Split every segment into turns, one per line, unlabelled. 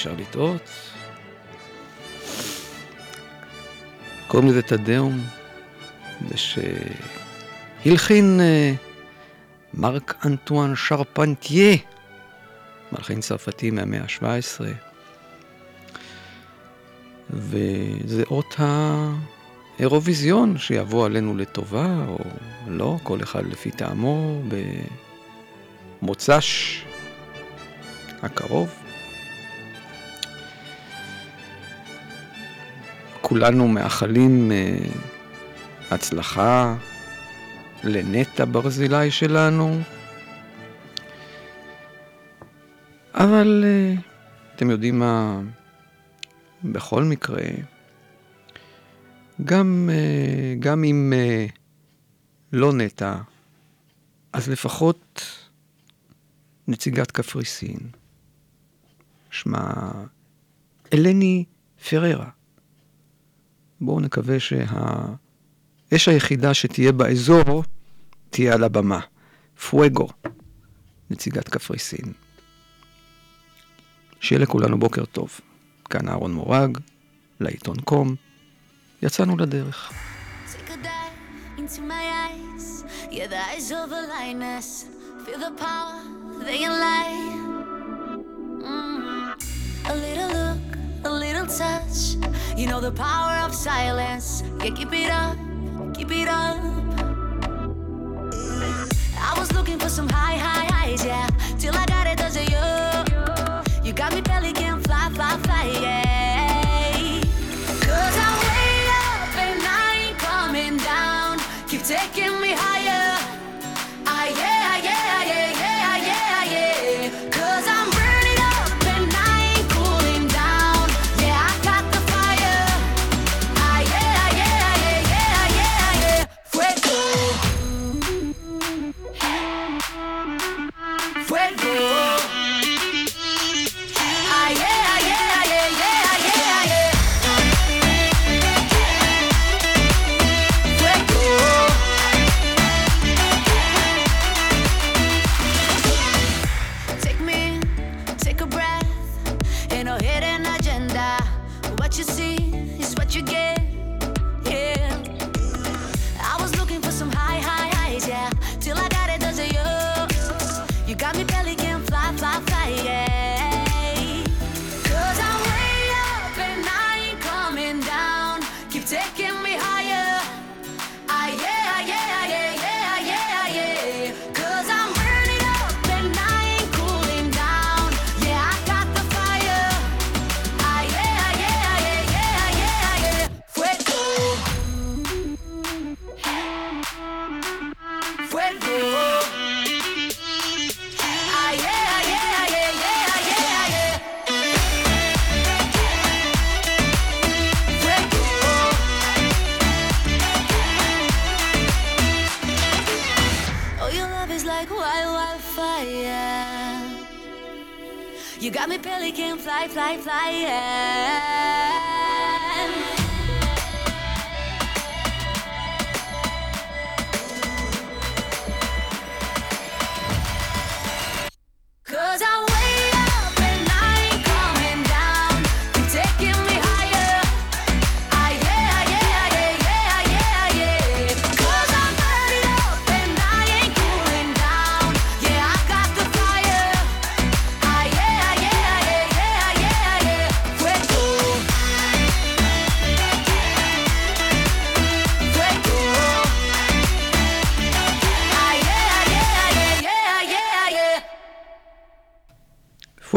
אפשר לטעות. קוראים לזה תדאום, זה שהלחין אה, מרק אנטואן שרפנטיה, מלחין צרפתי מהמאה ה-17, וזה אות האירוויזיון שיבוא עלינו לטובה, או לא, כל אחד לפי טעמו, במוצ"ש הקרוב. כולנו מאחלים uh, הצלחה לנטע ברזילי שלנו, אבל uh, אתם יודעים מה, בכל מקרה, גם, uh, גם אם לא נטע, אז לפחות נציגת קפריסין. שמה אלני פררה. בואו נקווה שהאש היחידה שתהיה באזור תהיה על הבמה. פואגו, נציגת קפריסין. שיהיה לכולנו בוקר טוב. כאן אהרון מורג, לעיתון קום. יצאנו לדרך. Look, a little touch. You know the power of silence. Yeah, keep it up, keep it up. I was looking for some high, high highs, yeah.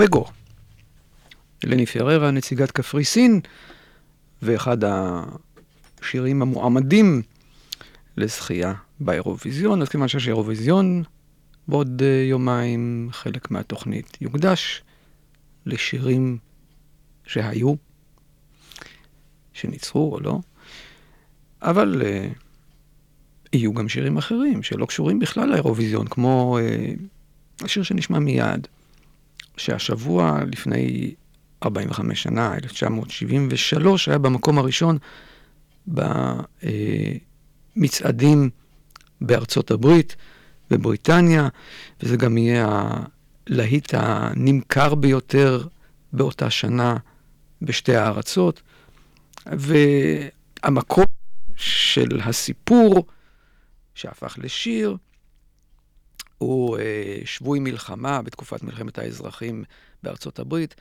פואגו. לני פררה, נציגת קפריסין, ואחד השירים המועמדים לזכייה באירוויזיון. אז כיוון שיש אירוויזיון, בעוד uh, יומיים חלק מהתוכנית יוקדש לשירים שהיו, שניצחו או לא, אבל uh, יהיו גם שירים אחרים שלא קשורים בכלל לאירוויזיון, כמו uh, השיר שנשמע מיד, שהשבוע לפני 45 שנה, 1973, היה במקום הראשון במצעדים בארצות הברית, בבריטניה, וזה גם יהיה הלהיט הנמכר ביותר באותה שנה בשתי הארצות. והמקום של הסיפור שהפך לשיר הוא אה, שבוי מלחמה בתקופת מלחמת האזרחים בארצות הברית,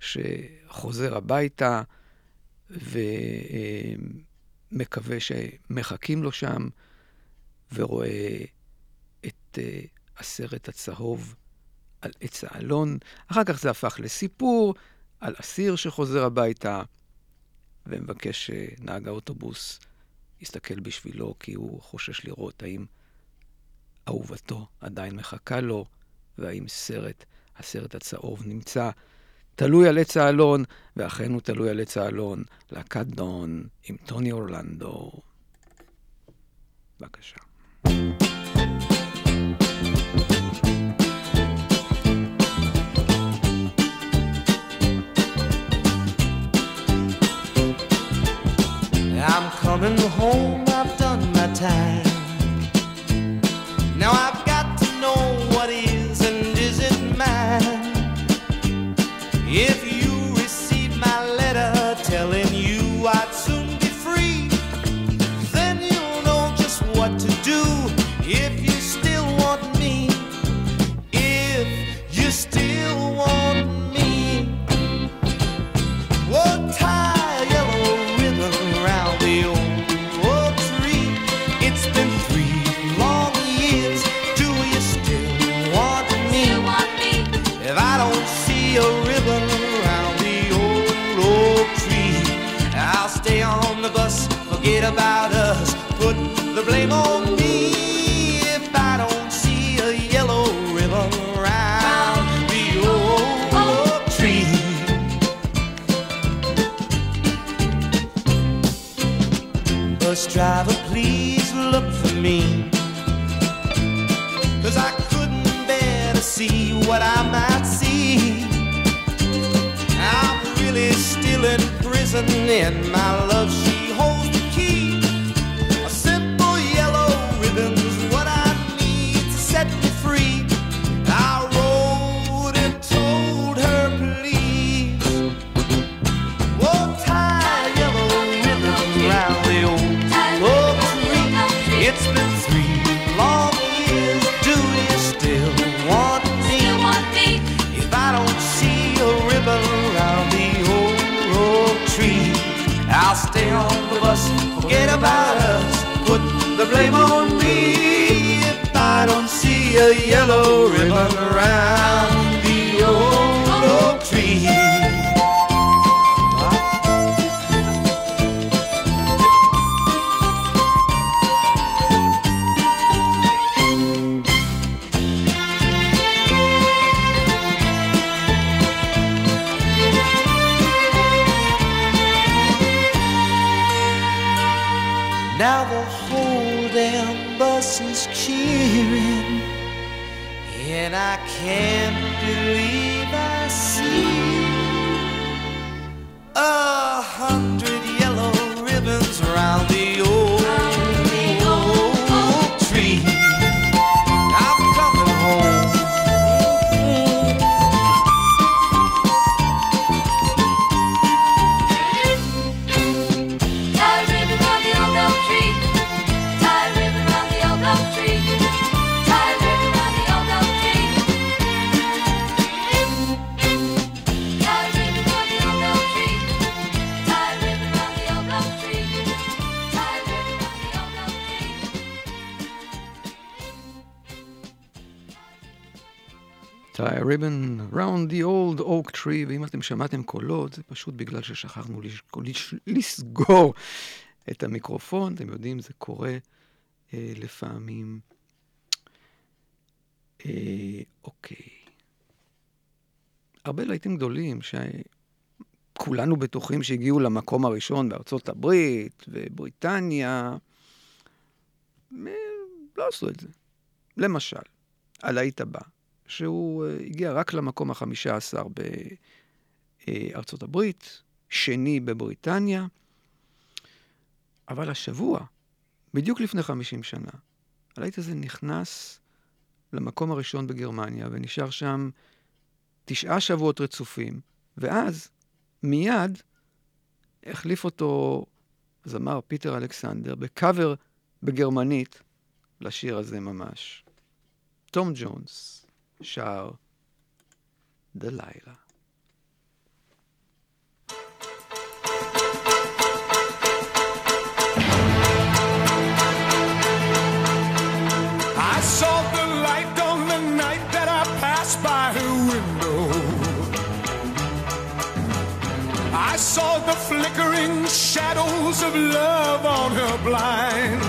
שחוזר הביתה ומקווה שמחכים לו שם, ורואה את אה, הסרט הצהוב על עץ האלון. אחר כך זה הפך לסיפור על אסיר שחוזר הביתה ומבקש שנהג האוטובוס יסתכל בשבילו, כי הוא חושש לראות האם אהובתו עדיין מחכה לו, והאם סרט, הסרט הצהוב נמצא תלוי על עץ האלון, ואכן הוא תלוי על עץ האלון, להקת דון עם טוני אורלנדו. בבקשה.
I'm coming home, I've done my time. Now I've poison in my love. She a ribbon round the old oak tree,
ואם אתם שמעתם קולות, זה פשוט בגלל ששכחנו. לסגור את המיקרופון. אתם יודעים, זה קורה אה, לפעמים. אה, אוקיי. הרבה להיטים גדולים שכולנו בטוחים שהגיעו למקום הראשון בארצות הברית ובריטניה, אה, לא עשו את זה. למשל, הלהיט הבא, שהוא אה, הגיע רק למקום החמישה עשר בארצות הברית, שני בבריטניה, אבל השבוע, בדיוק לפני 50 שנה, הלהיט הזה נכנס למקום הראשון בגרמניה ונשאר שם תשעה שבועות רצופים, ואז מיד החליף אותו זמר פיטר אלכסנדר בקאבר בגרמנית לשיר הזה ממש. תום ג'ונס Shao Delilah.
I saw the light on the night that I passed by her window. I saw the flickering shadows of love on her blind.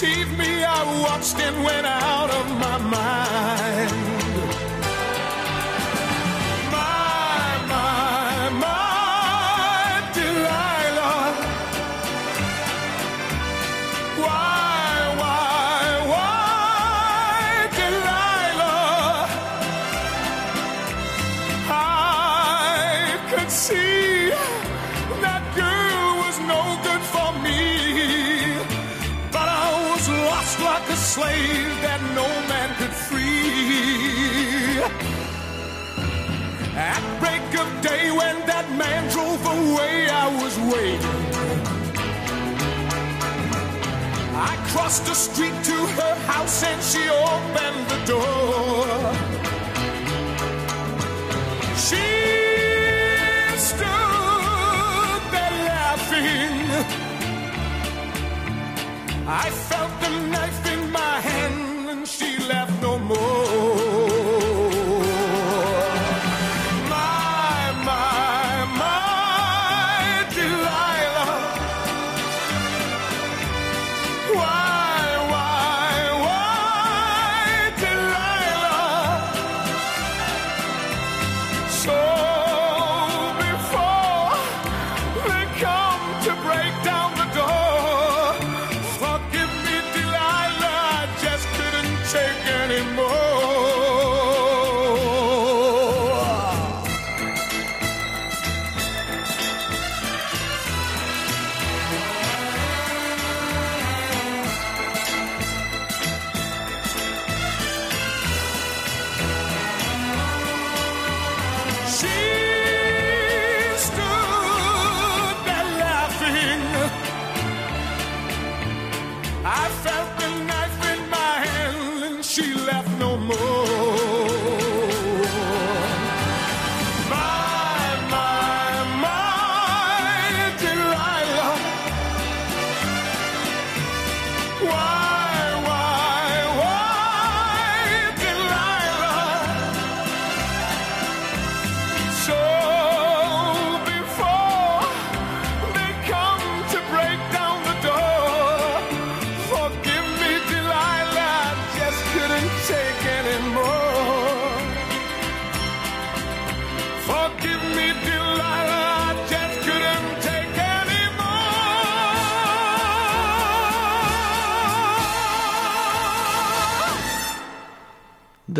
Deceived me, I watched and went out of my mind. Waiting. I crossed the street to her house and she opened the door. She stood there laughing. I felt the knife in my hand and she laughed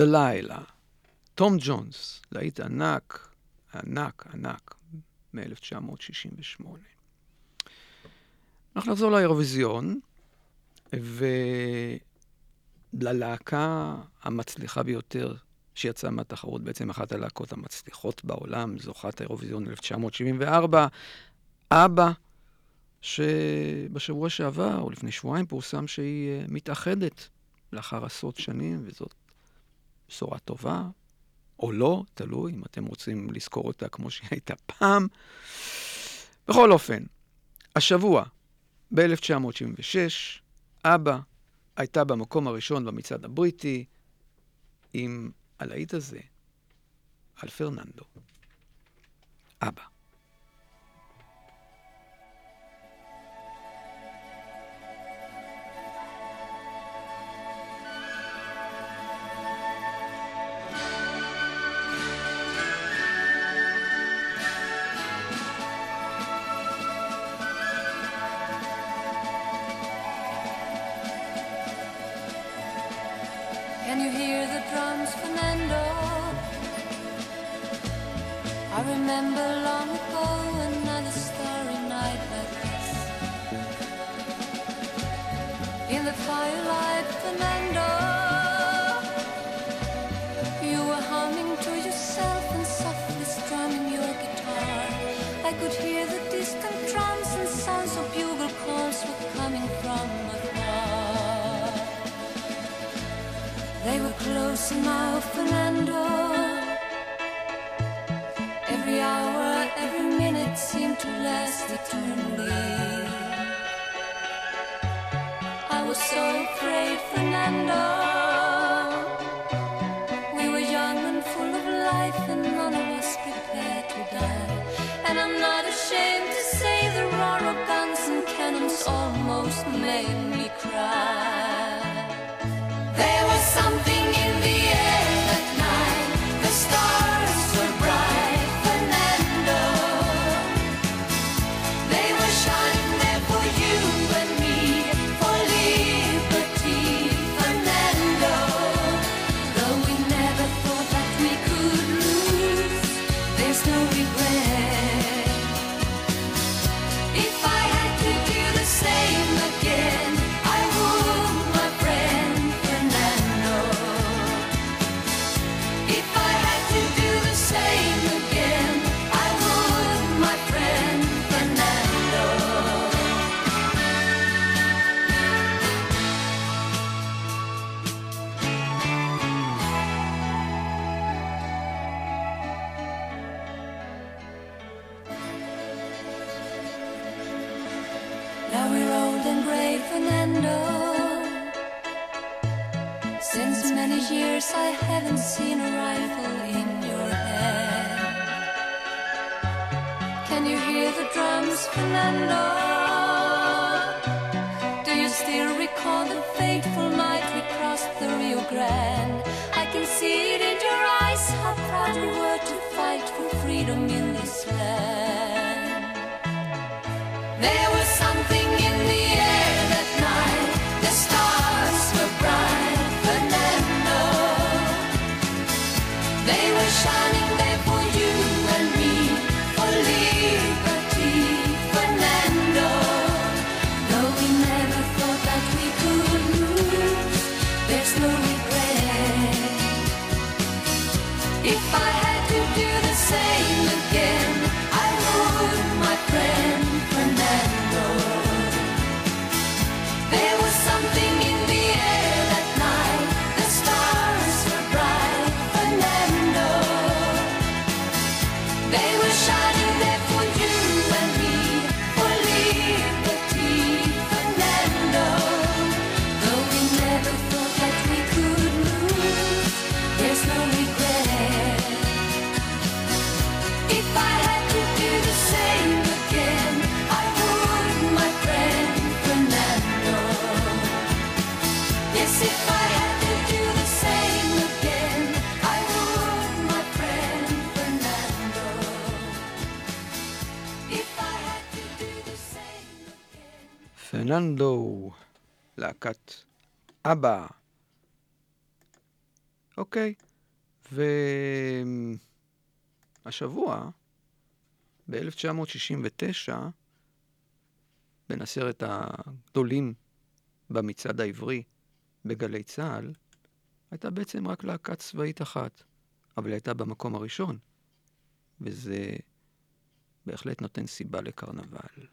דלילה. תום ג'ונס, להיט ענק, ענק, ענק, מ-1968. אנחנו נחזור לאירוויזיון, וללהקה המצליחה ביותר שיצאה מהתחרות, בעצם אחת הלהקות המצליחות בעולם, זוכת האירוויזיון 1974, אבא, שבשבוע שעבר, או לפני שבועיים, פורסם שהיא אה, מתאחדת לאחר עשרות שנים, וזאת בשורה טובה, או לא, תלוי אם אתם רוצים לזכור אותה כמו שהיא הייתה פעם.
בכל אופן, השבוע, ב-1976, אבא הייתה במקום הראשון במצעד הבריטי עם הלהיט הזה, על פרננדו. אבא. להקת אבא. אוקיי, והשבוע, ב-1969, בין עשרת הגדולים במצעד העברי בגלי צה"ל, הייתה בעצם רק להקה צבאית אחת, אבל היא הייתה במקום הראשון, וזה בהחלט נותן סיבה לקרנבל.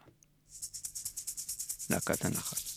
להקת
הנחת.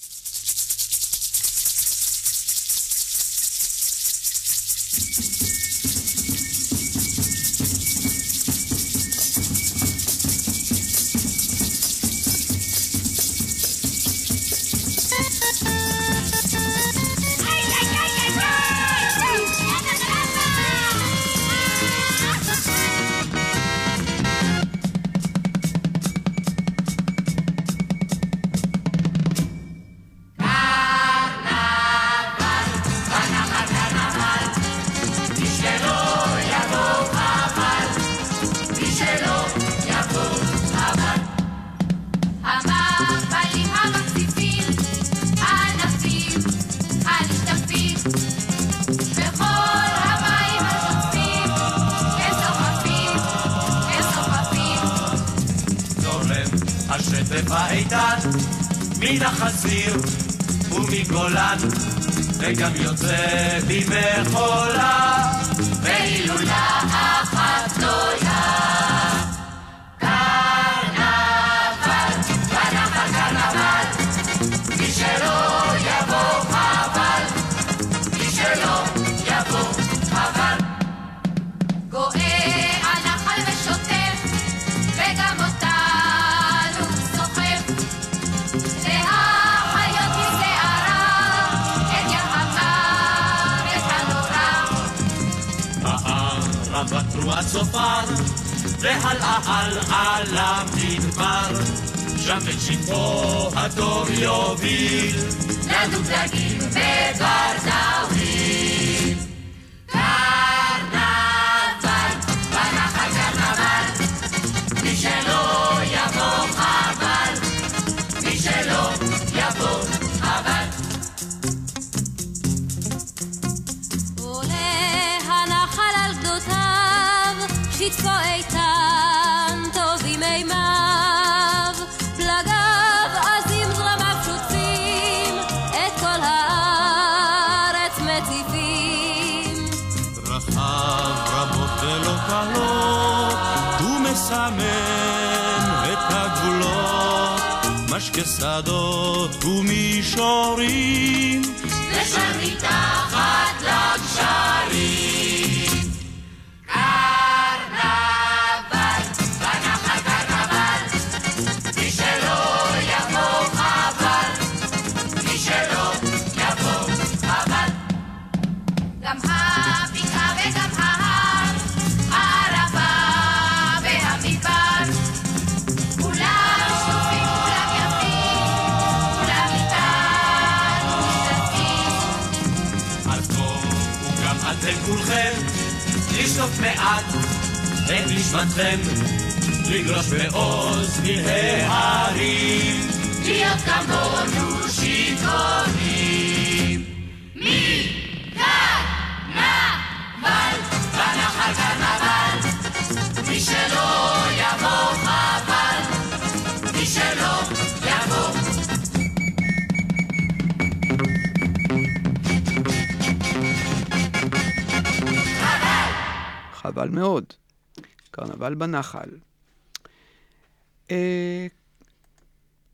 וגם יוצא בימי חולה,
והילולה אחת גדולה.
והלאה הלאה למדבר, שם את שטחו הטוב יוביל.
לדוג דגים שטפו איתן, טובים מימיו, פלגיו עזים זרמיו שוטפים, את כל הארץ מציפים.
דרכיו רבות ולא קלות, הוא מסמן את הגבולות, משקה שדות ומישורים.
ושם מתחת לגשרים.
את נשמתכם, לגלוש בעוז פלאי ההרים.
להיות כמונו שיכורים. מקרנבל, בנחל קרנבל, מי שלא יבוא חבל, מי שלא
חבל מאוד. קרנבל בנחל. אה,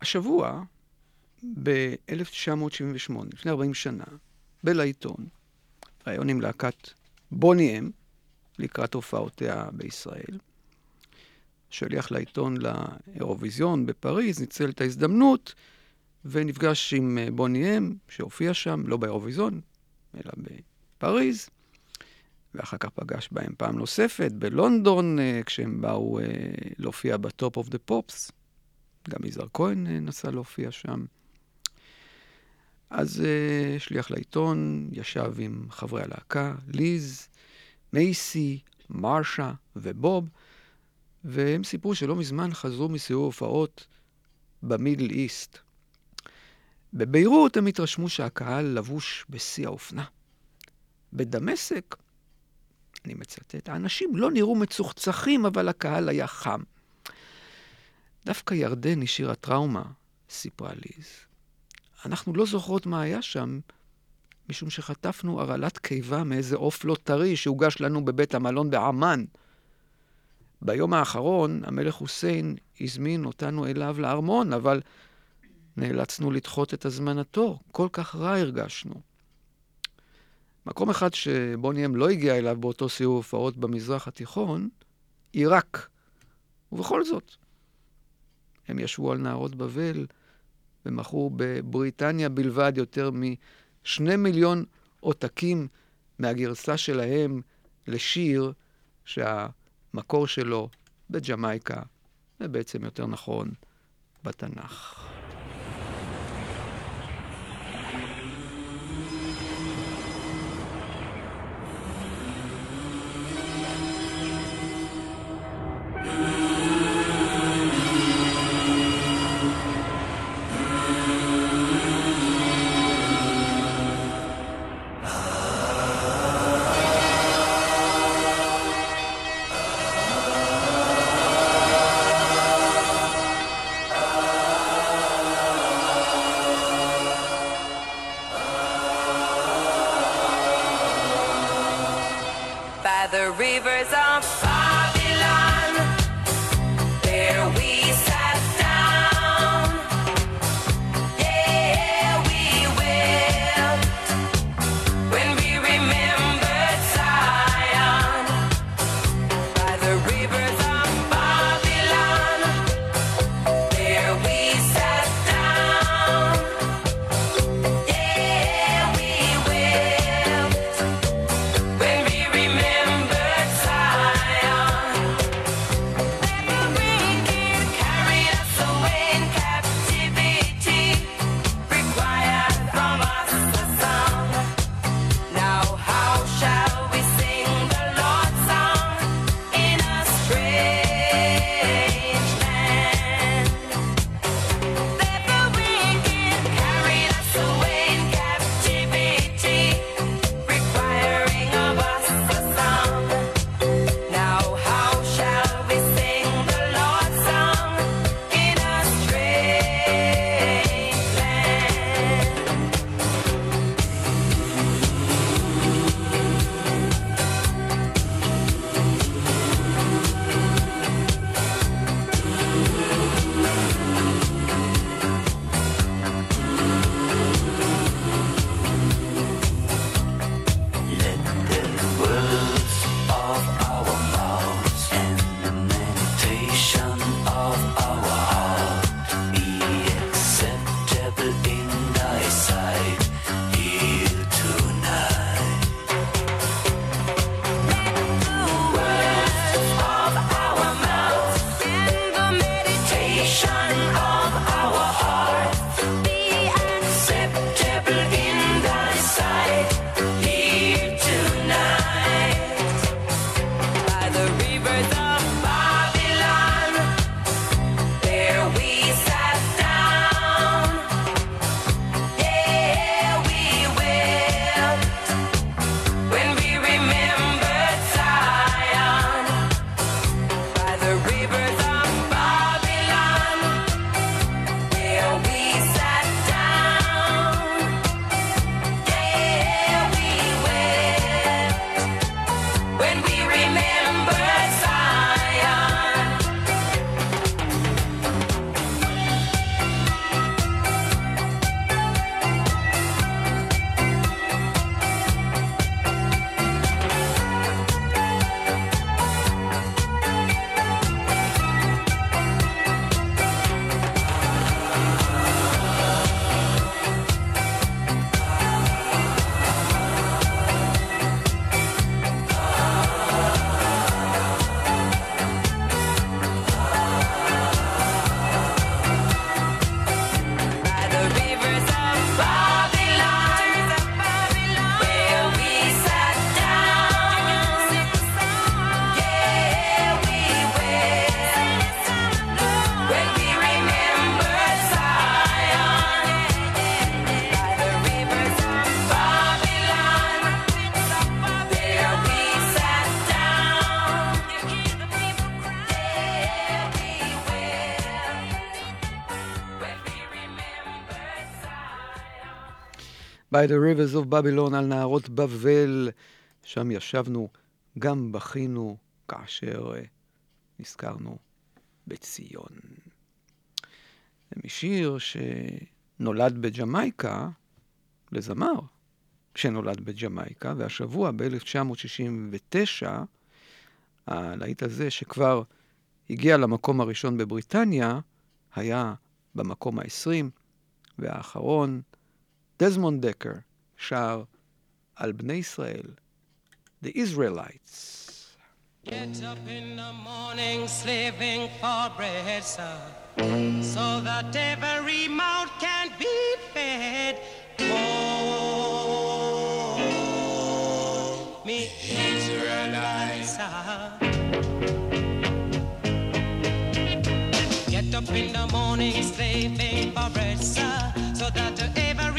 השבוע, ב-1978, לפני 40 שנה, בלעיתון, ראיון עם להקת בוני אם, לקראת הופעותיה בישראל. שליח לעיתון לאירוויזיון בפריז, ניצל את ההזדמנות ונפגש עם אה, בוני אם, שהופיע שם, לא באירוויזיון, אלא בפריז. ואחר כך פגש בהם פעם נוספת בלונדון, אה, כשהם באו אה, להופיע ב Top of the Pops. גם יזהר כהן אה, נסע להופיע שם. אז שליח להיטון ישב עם חברי הלהקה, ליז, מייסי, מרשה ובוב, והם סיפרו שלא מזמן חזרו מסיור הופעות ב Middle East. בביירות הם התרשמו שהקהל לבוש בשיא האופנה. בדמשק אני מצטט, האנשים לא נראו מצוחצחים, אבל הקהל היה חם. דווקא ירדן השאירה טראומה, סיפרה ליז. אנחנו לא זוכרות מה היה שם, משום שחטפנו הרעלת קיבה מאיזה עוף לא טרי שהוגש לנו בבית המלון בעמאן. ביום האחרון, המלך חוסיין הזמין אותנו אליו לארמון, אבל נאלצנו לדחות את הזמנתו. כל כך רע הרגשנו. מקום אחד שבוני אם לא הגיע אליו באותו סיור הופעות במזרח התיכון, עיראק. ובכל זאת, הם ישבו על נהרות בבל ומכרו בבריטניה בלבד יותר משני מיליון עותקים מהגרסה שלהם לשיר שהמקור שלו בג'מייקה, ובעצם יותר נכון, בתנ"ך.
by the rivers of Babylon,
על נהרות בבל, שם ישבנו, גם בכינו כאשר אה, נזכרנו בציון. זה משיר שנולד בג'מייקה לזמר, שנולד בג'מייקה, והשבוע, ב-1969, הלהיט הזה, שכבר הגיע למקום הראשון בבריטניה, היה במקום ה-20 והאחרון דזמונד דקר שר על בני ישראל, The Israelites.
Get up in the morning slaving for bread, sir, so that every mouth can be fed. Oh, me Israelites, sir. Get up in the morning slaving for bread, sir, so that every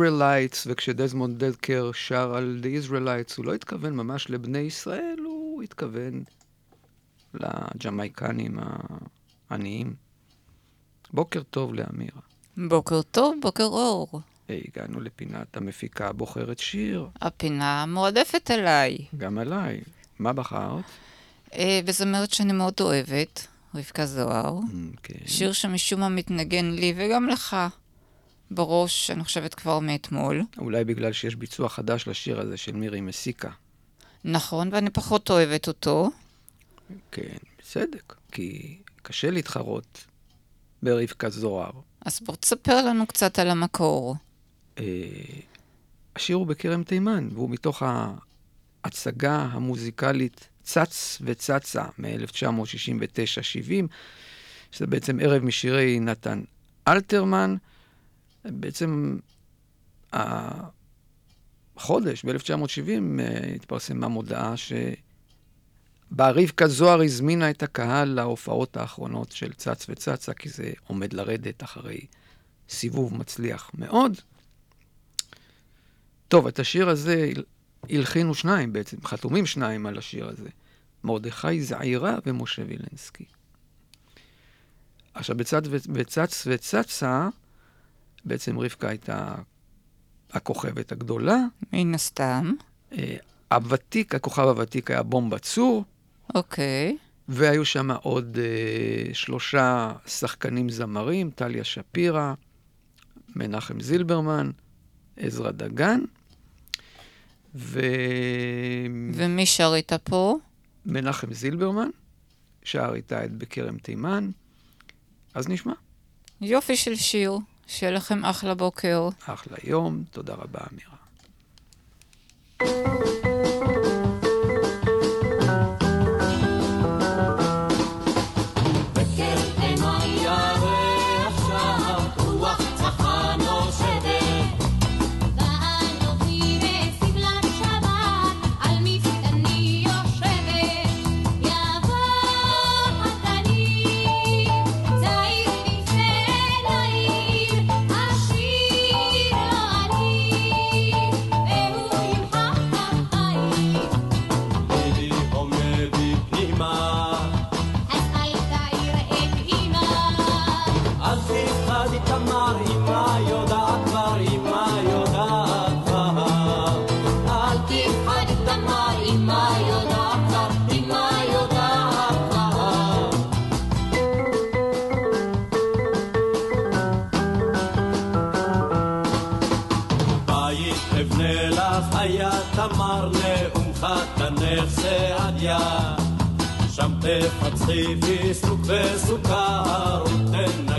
Israelites, וכשדזמונד דקר שר על The Israelites, הוא לא התכוון ממש לבני ישראל, הוא התכוון לג'מייקנים העניים. בוקר טוב לאמירה.
בוקר טוב, בוקר אור.
הגענו לפינת המפיקה הבוחרת שיר,
הפינה מועדפת עליי.
גם עליי. מה בחרת?
אה, וזמרת שאני מאוד אוהבת, רבקה זוהר.
כן.
שיר שמשום מה מתנגן לי וגם לך בראש, אני חושבת כבר מאתמול.
אולי בגלל שיש ביצוע חדש לשיר הזה של מירי מסיקה.
נכון, ואני פחות אוהבת אותו.
כן, בצדק, כי קשה להתחרות ברבקה זוהר.
אז בוא תספר לנו קצת על המקור.
אה, השיר הוא בכרם תימן, והוא מתוך ההצגה המוזיקלית צץ וצצה מ-1969-70, שזה בעצם ערב משירי נתן אלתרמן. בעצם החודש, ב-1970, התפרסמה מודעה שבה רבקה זוהר הזמינה את הקהל להופעות האחרונות של צץ וצצה, כי זה עומד לרדת אחרי סיבוב מצליח מאוד. טוב, את השיר הזה הלחינו שניים בעצם, חתומים שניים על השיר הזה. מרדכי זעירה ומשה וילנסקי. עכשיו, בצץ וצצה, בעצם רבקה הייתה הכוכבת הגדולה.
מן הסתם.
אה, הוותיק, הכוכב הוותיק היה בומבה צור,
אוקיי.
והיו שם עוד אה, שלושה שחקנים זמרים, טליה שפירא, מנחם זילברמן, עזרא דגן, ומנחם
ומי שר איתה פה?
זילברמן, שר איתה את בכרם תימן. אז נשמע.
יופי של שיר. שיהיה לכם אחלה בוקר.
אחלה יום, תודה רבה, אמירה.
שם תפצחי פיסטוק וסוכר ותנגני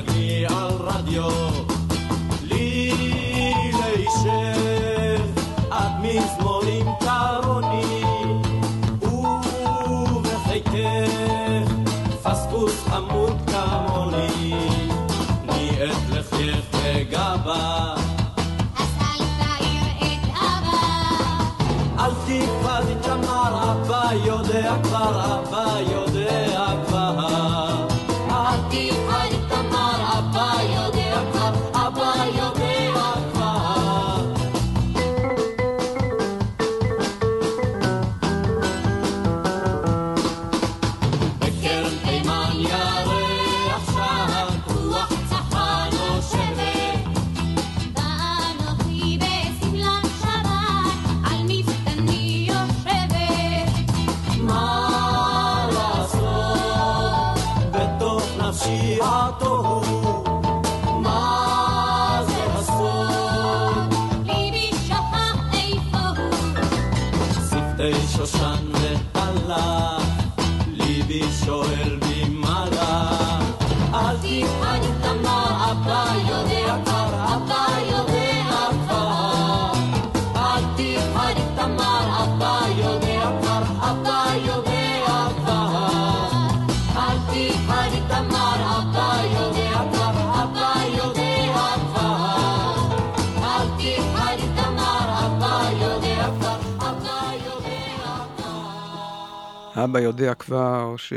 אבא
יודע כבר
ש...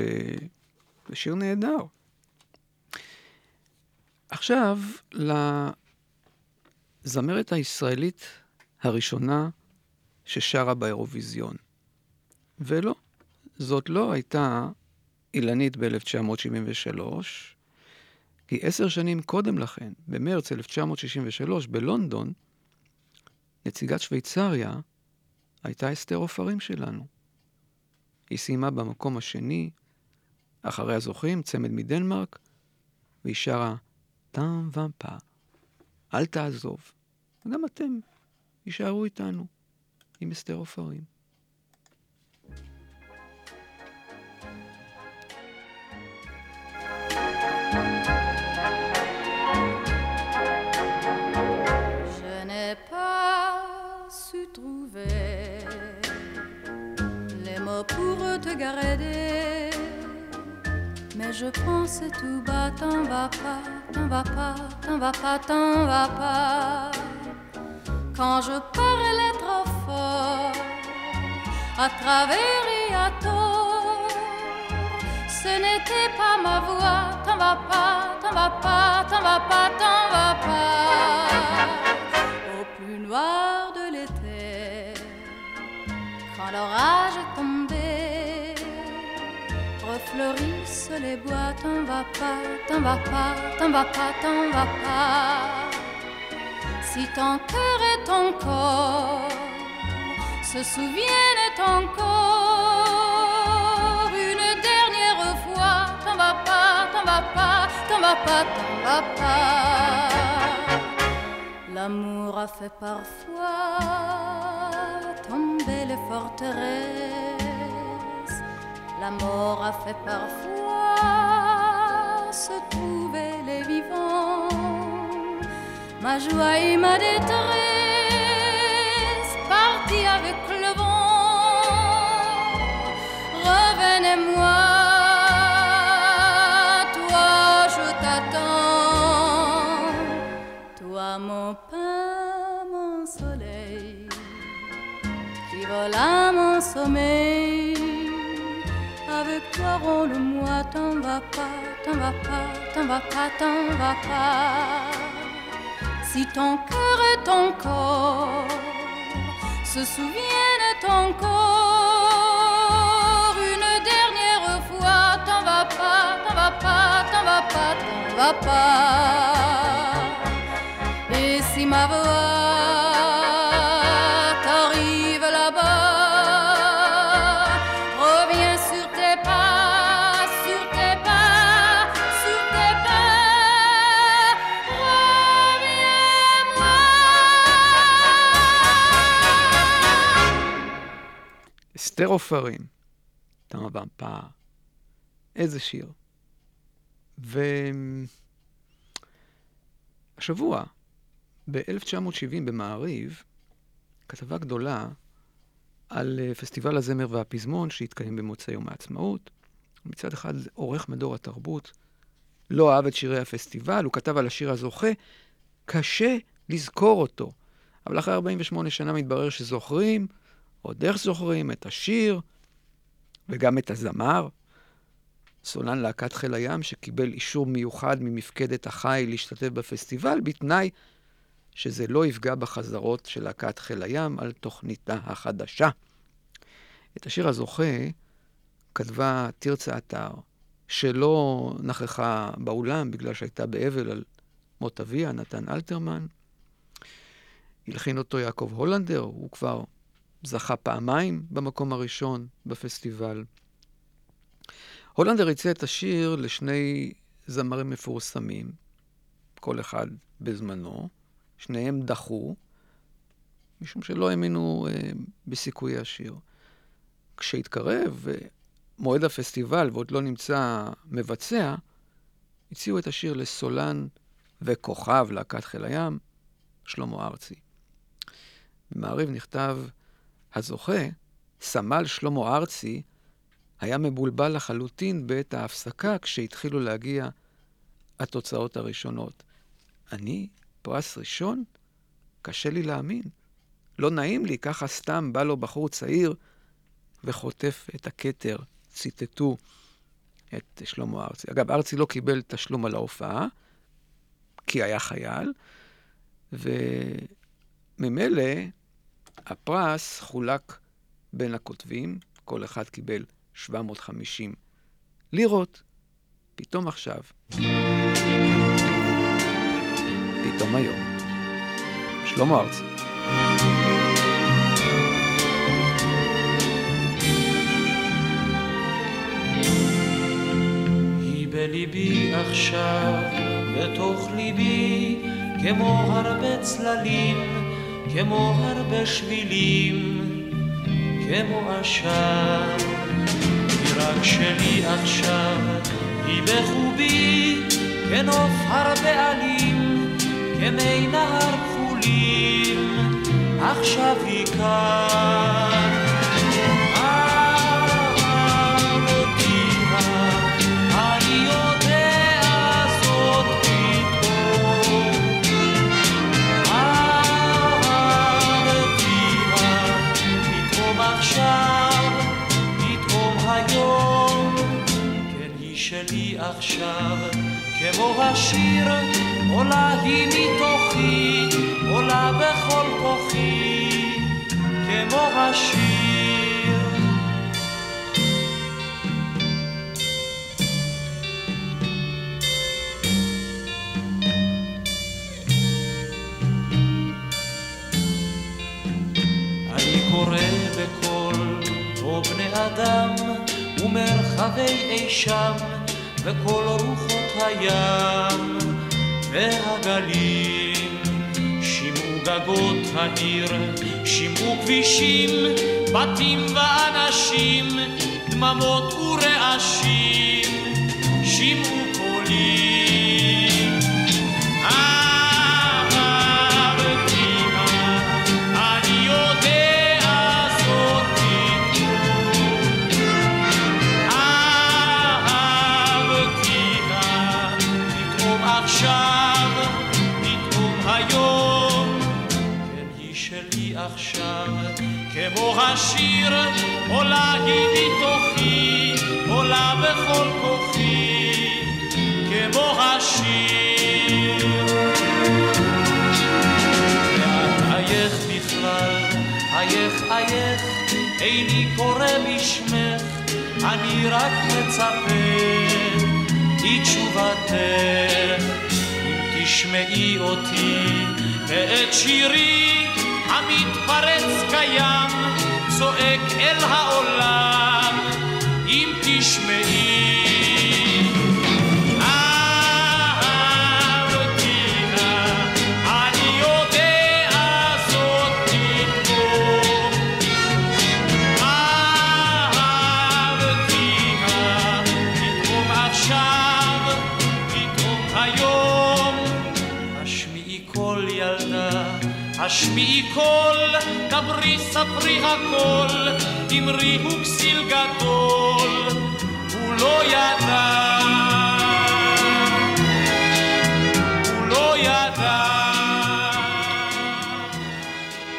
זה שיר נהדר. עכשיו, הזמרת הישראלית הראשונה ששרה באירוויזיון. ולא, זאת לא הייתה אילנית ב-1973, כי עשר שנים קודם לכן, במרץ 1963, בלונדון, נציגת שוויצריה הייתה אסתר עופרים שלנו. היא סיימה במקום השני, אחרי הזוכים, צמד מדנמרק, והיא שרה טאם ומפה, אל תעזוב. וגם אתם, יישארו איתנו, עם אסתר עופרים.
Pour Mais je pense tout bas, t'en vas pas, t'en vas pas, t'en vas pas, t'en vas pas. Quand je parlais trop fort, à travers et ce n'était pas ma voix, t'en vas pas, t'en vas pas, t'en vas pas, t'en vas pas. Au plus noir de l'été, quand l'orage est tombé, refleurissent les bois, t'en vas pas, t'en vas pas, t'en vas pas, t'en vas pas. Si ton cœur et ton corps se souviennent encore une dernière fois, t'en vas pas, t'en vas pas, t'en vas pas, t'en vas pas. L'amour a fait parfois tomber les forteresses. La mort a fait parfois se trouver les vivants. Ma joie et ma détresse partis avec le vent. Revenez-moi, toi je t'attends. Toi mon pain, mon soleil, qui vole à mon sommeil. Avec toi roule-moi, t'en vas pas, t'en vas pas, t'en vas pas, t'en vas pas. Si ton cœur et ton corps se souviennent encore une dernière fois, t'en vas pas, t'en vas pas, t'en vas pas, t'en vas pas. Et si ma voix
אסתר עופרים, טעם ומפה, איזה שיר. והשבוע, ב-1970 במעריב, כתבה גדולה על אה, פסטיבל הזמר והפזמון שהתקיים במוצאי יום העצמאות. מצד אחד, עורך מדור התרבות לא אהב את שירי הפסטיבל, הוא כתב על השיר הזוכה, קשה לזכור אותו. אבל אחרי 48 שנה מתברר שזוכרים, עוד איך זוכרים, את השיר וגם את הזמר. סולן להקת חיל הים שקיבל אישור מיוחד ממפקדת החי להשתתף בפסטיבל, בתנאי שזה לא יפגע בחזרות של להקת חיל הים על תוכניתה החדשה. את השיר הזוכה כתבה תרצה אתר, שלא נכחה באולם בגלל שהייתה באבל על מות אביה, נתן אלתרמן. הלחין אותו יעקב הולנדר, הוא כבר זכה פעמיים במקום הראשון בפסטיבל. הולנדר הציע את השיר לשני זמרים מפורסמים, כל אחד בזמנו, שניהם דחו, משום שלא האמינו אה, בסיכויי השיר. כשהתקרב אה, מועד הפסטיבל ועוד לא נמצא מבצע, הציעו את השיר לסולן וכוכב להקת חיל הים, שלמה ארצי. במעריב נכתב, הזוכה, סמל שלמה ארצי, היה מבולבל לחלוטין בעת ההפסקה כשהתחילו להגיע התוצאות הראשונות. אני, פרס ראשון? קשה לי להאמין. לא נעים לי, ככה סתם בא לו בחור צעיר וחוטף את הכתר. ציטטו את שלמה ארצי. אגב, ארצי לא קיבל תשלום על ההופעה, כי היה חייל, וממילא הפרס חולק בין הכותבים, כל אחד קיבל 750 לירות, פתאום עכשיו, פתאום היום. שלמה ארצי.
בליבי עכשיו, בתוך ליבי, כמו הרבה צללים, כמו הרבה שבילים, כמו עשן. היא רק שלי עכשיו, היא בחובי, כנוף הרבה עלים, כמי נהר כחולים, עכשיו היא כאן. השיר, עולה היא מתוכי, עולה בכל כוחי, כמו השיר. אני קורא בקול, או בני אדם, ומרחבי אי שם, וכל רוחות הים והגלים. שמעו גגות העיר, שמעו כבישים, בתים ואנשים, דממות ורעשים, שמעו כמו השיר, עולה היא מתוכי, עולה בכל כוחי, כמו השיר. ואת אייך בכלל, אייך אייך, איני קורא בשמך, אני רק מצפה לתשובתך. אם תשמעי אותי ואת שירי המתפרץ קיים, צועק אל העולם, אם תשמעי. השמיעי קול, דברי ספרי הכל, אמרי הוא כסיל גדול, הוא לא ידע. הוא לא ידע.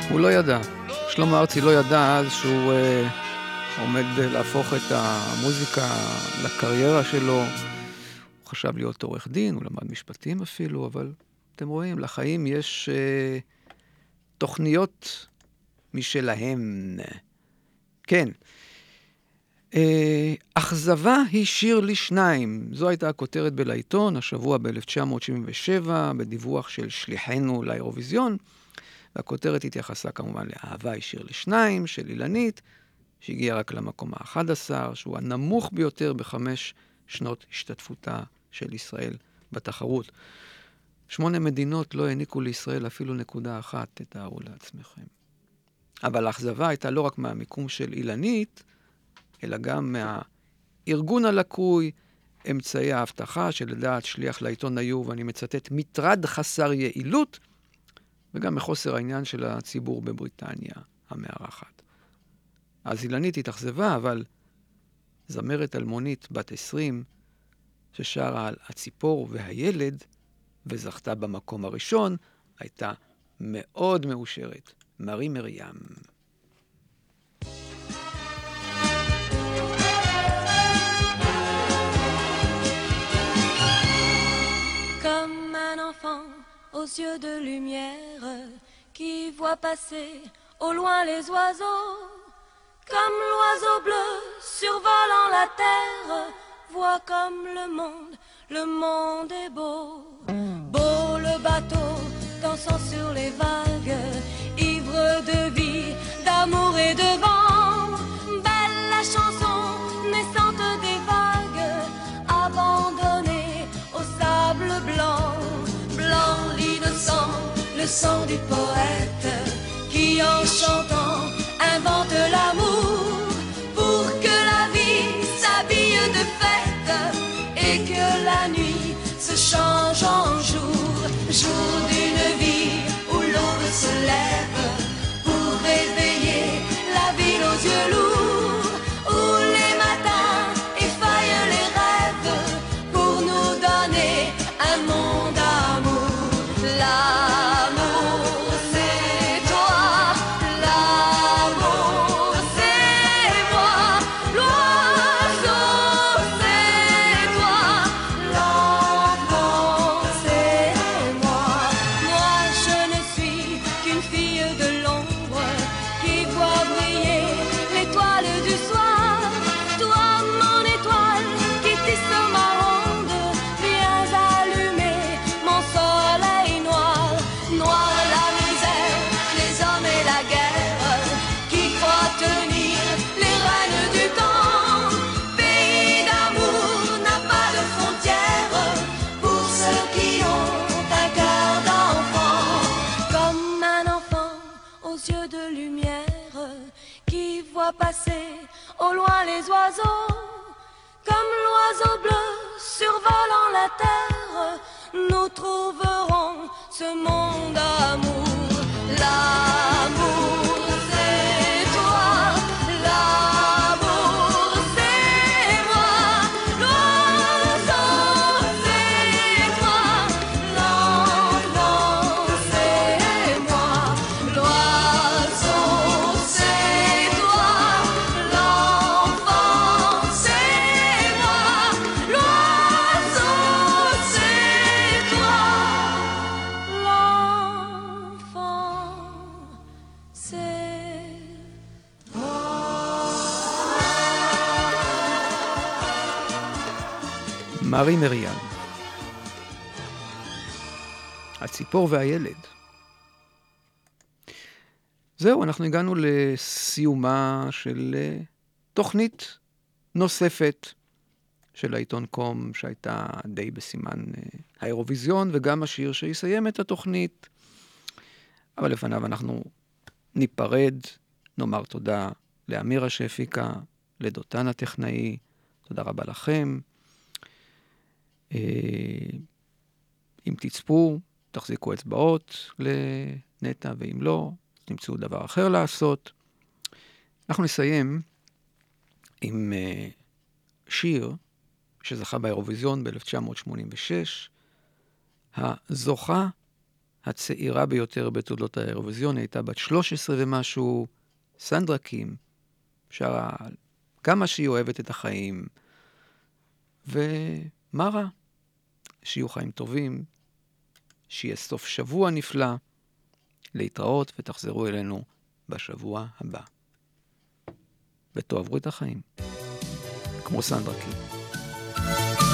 הוא לא ידע. שלמה ארצי לא ידע אז שהוא אה, עומד להפוך את המוזיקה לקריירה שלו. הוא חשב להיות עורך דין, הוא למד משפטים אפילו, אבל אתם רואים, לחיים יש אה, תוכניות משלהם. כן. אה, אכזבה היא שיר לשניים. זו הייתה הכותרת בלעיתון, השבוע ב-1977, בדיווח של שליחנו לאירוויזיון. והכותרת התייחסה כמובן לאהבה היא שיר לשניים של אילנית, שהגיעה רק למקום ה-11, שהוא הנמוך ביותר בחמש שנות השתתפותה של ישראל בתחרות. שמונה מדינות לא העניקו לישראל אפילו נקודה אחת, תתארו לעצמכם. אבל האכזבה הייתה לא רק מהמיקום של אילנית, אלא גם מהארגון הלקוי, אמצעי האבטחה, שלדעת שליח לעיתון היו, ואני מצטט, מטרד חסר יעילות, וגם מחוסר העניין של הציבור בבריטניה המארחת. אז אילנית התאכזבה, אבל זמרת אלמונית בת 20, ששרה על הציפור והילד, וזכתה במקום הראשון, הייתה מאוד מאושרת. מרי מרים.
Comme un enfant aux yeux de lumière, qui voit passer au loin les oiseaux, comme l'oiseau bleu survolant la terre, voit comme le monde, le monde est beau. Beau le bateau dansant sur les vagues, ivre de vie, d'amour et de vent. Belle la chanson naissante des vagues, abandonnée au sable blanc. Blanc l'innocent, le sang du poète, qui en chantant invente l'amour pour que la vie s'habille de fête et que la nuit change en jour, jour d'une vie où l'aube se lève passer au loin les oiseaux. Comme l'oiseau bleu survolant la terre,
מרי מרים. הציפור והילד. זהו, אנחנו הגענו לסיומה של אה, תוכנית נוספת של העיתון קום, שהייתה די בסימן אה, האירוויזיון, וגם השיר שיסיים את התוכנית. אבל לפניו אנחנו ניפרד, נאמר תודה לאמירה שהפיקה, לדותן הטכנאי, תודה רבה לכם. אה, אם תצפו, תחזיקו אצבעות לנטע, ואם לא, תמצאו דבר אחר לעשות. אנחנו נסיים עם אה, שיר שזכה באירוויזיון ב-1986. הזוכה הצעירה ביותר בתולדות האירוויזיון הייתה בת 13 ומשהו, סנדרה קים, שרה כמה שהיא אוהבת את החיים, ומה רע? שיהיו חיים טובים, שיהיה סוף שבוע נפלא, להתראות ותחזרו אלינו בשבוע הבא. ותאהבו את החיים, כמו סנדרה קים.